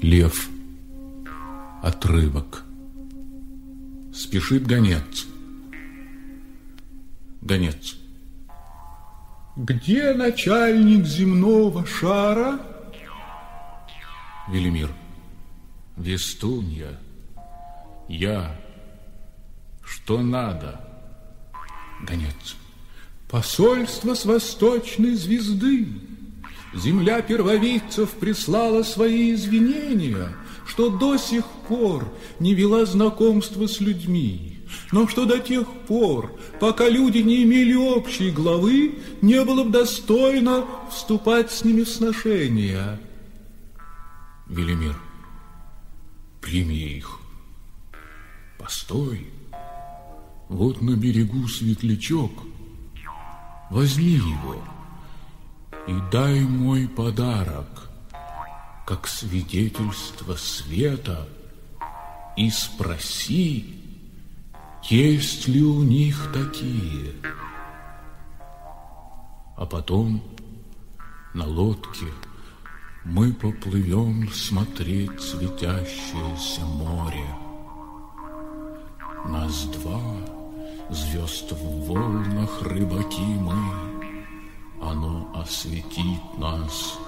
Лев. Отрывок. Спешит гонец. Гонец. Где начальник земного шара? Велимир. Вестунья. Я. Что надо? Гонец. Посольство с восточной звезды. Земля первовидцев прислала свои извинения, что до сих пор не вела знакомства с людьми, но что до тех пор, пока люди не имели общей главы, не было бы достойно вступать с ними в сношения. Велимир, прими их. Постой. Вот на берегу светлячок. Возьми его и дай мой подарок, как свидетельство света, и спроси, есть ли у них такие. А потом на лодке мы поплывем смотреть светящееся море. Нас два, звезд в волнах рыбаки мы, nas, e que nós